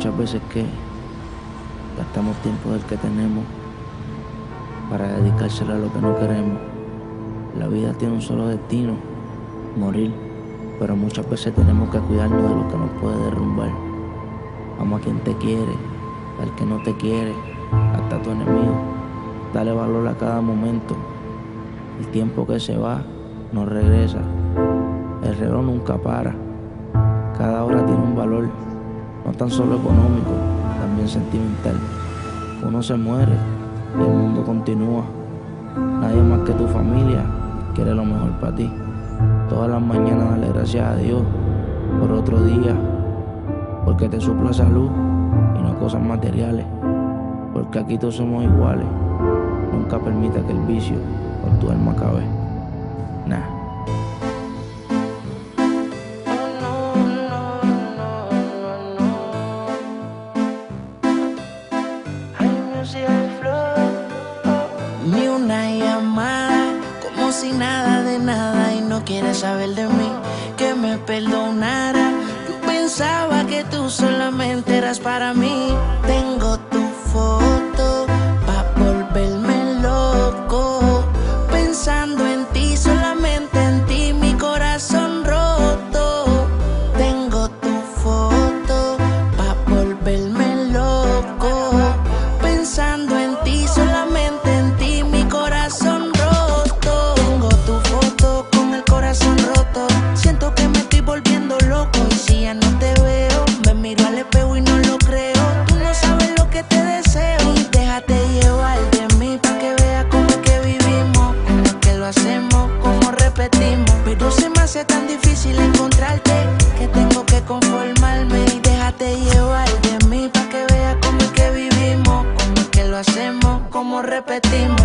muchas veces que gastamos tiempo del que tenemos para dedicárselo a lo que no queremos. La vida tiene un solo destino, morir, pero muchas veces tenemos que cuidarnos de lo que nos puede derrumbar. Amo a quien te quiere, al que no te quiere, hasta tu enemigo. Dale valor a cada momento. El tiempo que se va no regresa. El reloj nunca para. Cada hora tiene un valor, no tan solo económico, también sentimental. Uno se muere y el mundo continúa. Nadie más que tu familia quiere lo mejor para ti. Todas las mañanas dale gracias a Dios por otro día, porque te supla salud y no cosas materiales. Porque aquí todos somos iguales. Nunca permita que el vicio por tu alma acabe. Ni una llamada, como si nada de nada y no quieres saber de mí, que me perdonara. Yo pensaba que tú solamente eras para mí. Tengo tu foto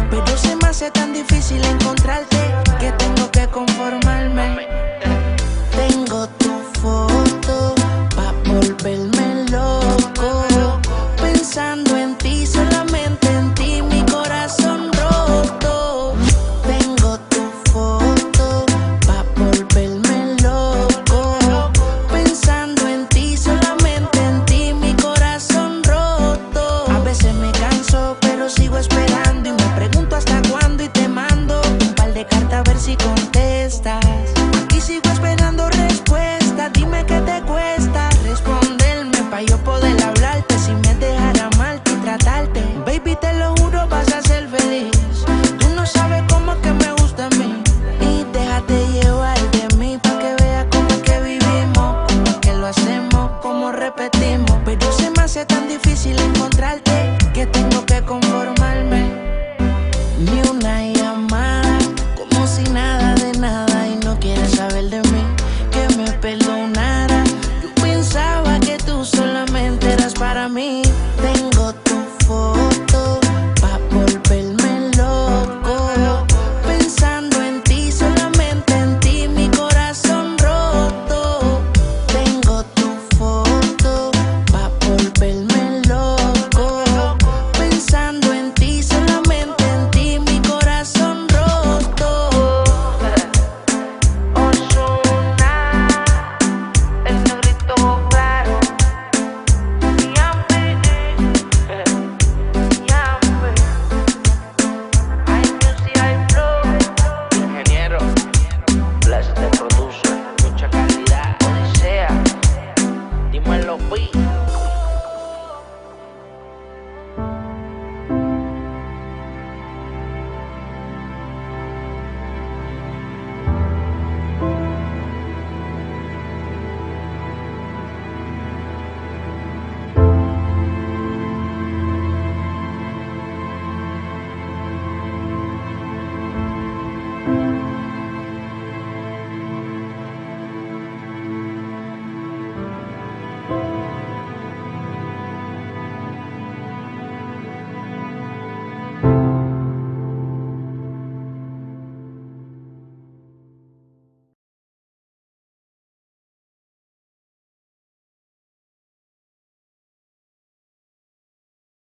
Pero se me hace tan difícil encontrarte que tengo que conformarme. Tengo tu foto pa volverme loco, pensando en ti, solamente en ti, mi corazón roto. Tengo tu foto pa volverme loco, pensando en ti, solamente en ti, mi corazón roto. A veces me Pero se me hace tan difícil encontrarte que tengo que conformarme.